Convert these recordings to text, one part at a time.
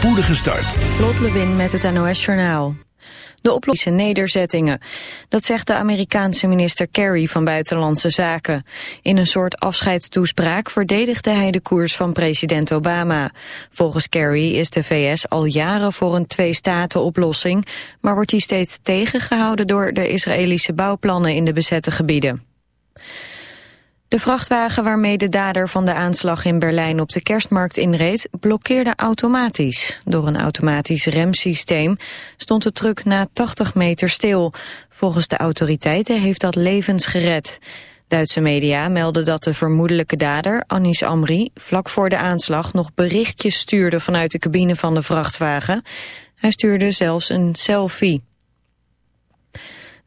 spoedige start. Lot Lewin met het NOS Journaal. De oplossing nederzettingen. Dat zegt de Amerikaanse minister Kerry van Buitenlandse Zaken. In een soort afscheidstoespraak verdedigde hij de koers van president Obama. Volgens Kerry is de VS al jaren voor een twee-staten-oplossing... maar wordt die steeds tegengehouden door de Israëlische bouwplannen in de bezette gebieden. De vrachtwagen waarmee de dader van de aanslag in Berlijn op de kerstmarkt inreed, blokkeerde automatisch. Door een automatisch remsysteem stond de truck na 80 meter stil. Volgens de autoriteiten heeft dat levens gered. Duitse media melden dat de vermoedelijke dader, Anis Amri, vlak voor de aanslag nog berichtjes stuurde vanuit de cabine van de vrachtwagen. Hij stuurde zelfs een selfie.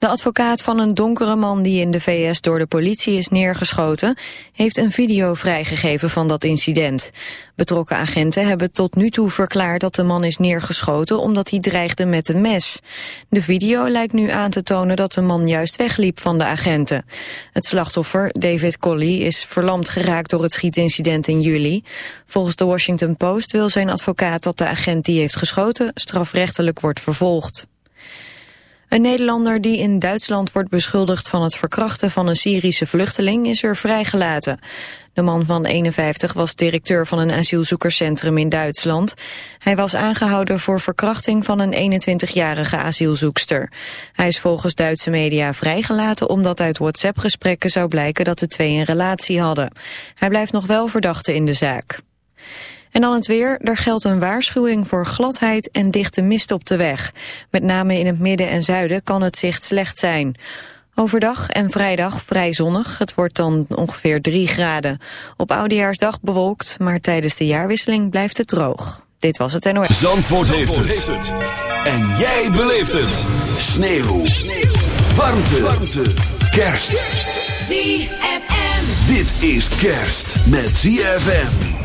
De advocaat van een donkere man die in de VS door de politie is neergeschoten... heeft een video vrijgegeven van dat incident. Betrokken agenten hebben tot nu toe verklaard dat de man is neergeschoten... omdat hij dreigde met een mes. De video lijkt nu aan te tonen dat de man juist wegliep van de agenten. Het slachtoffer, David Colley, is verlamd geraakt door het schietincident in juli. Volgens de Washington Post wil zijn advocaat dat de agent die heeft geschoten... strafrechtelijk wordt vervolgd. Een Nederlander die in Duitsland wordt beschuldigd van het verkrachten van een Syrische vluchteling is weer vrijgelaten. De man van 51 was directeur van een asielzoekerscentrum in Duitsland. Hij was aangehouden voor verkrachting van een 21-jarige asielzoekster. Hij is volgens Duitse media vrijgelaten omdat uit WhatsApp-gesprekken zou blijken dat de twee een relatie hadden. Hij blijft nog wel verdachte in de zaak. En dan het weer. Er geldt een waarschuwing voor gladheid en dichte mist op de weg. Met name in het midden en zuiden kan het zicht slecht zijn. Overdag en vrijdag vrij zonnig. Het wordt dan ongeveer 3 graden. Op Oudejaarsdag bewolkt, maar tijdens de jaarwisseling blijft het droog. Dit was het NOS. Zandvoort, heeft, het. En jij beleeft het. Sneeuw. Sneeuw. Warmte. Warmte. Kerst. ZFM. Dit is kerst met ZFM.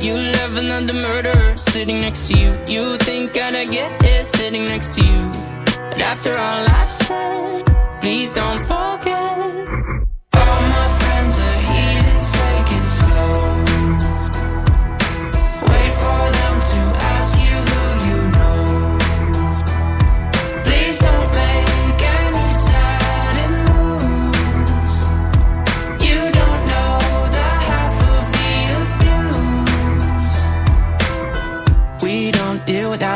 You. On the murderer sitting next to you. You think I'd get here sitting next to you. But after all I've said, please don't forget.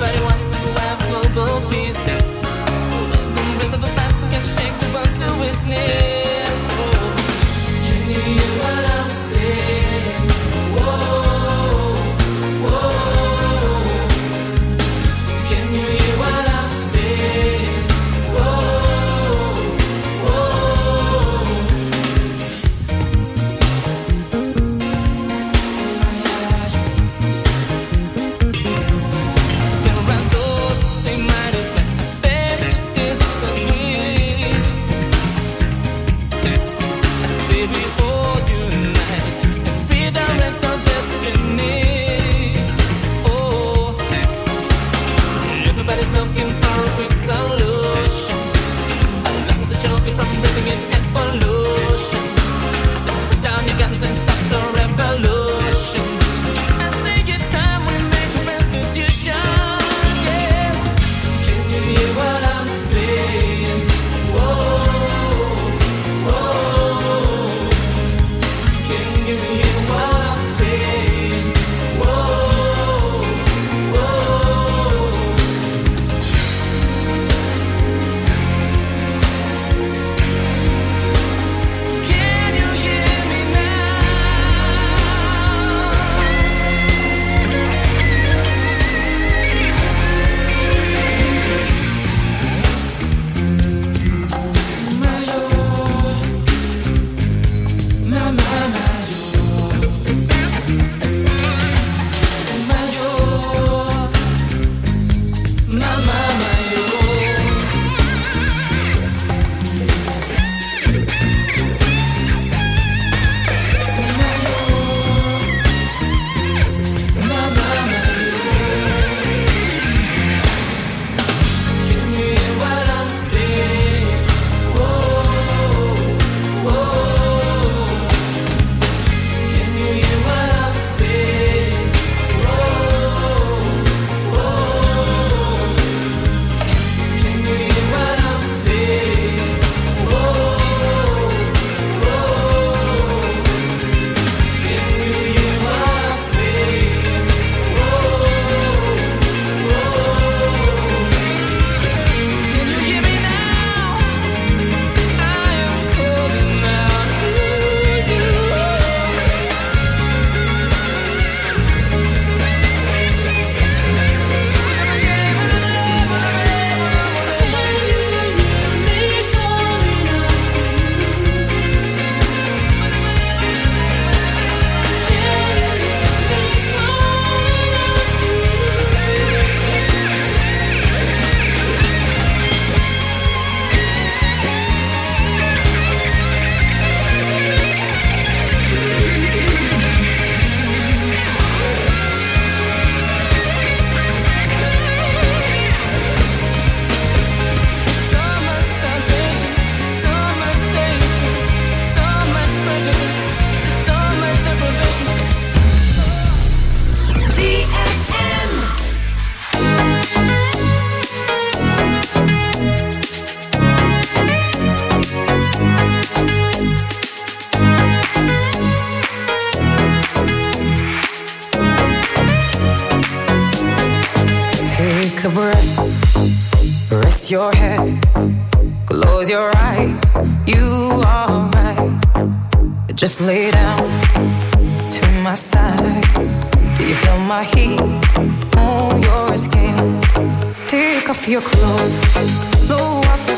Everybody wants Take a breath, rest your head, close your eyes, you are right. Just lay down to my side. Do you feel my heat on your skin? Take off your clothes, blow up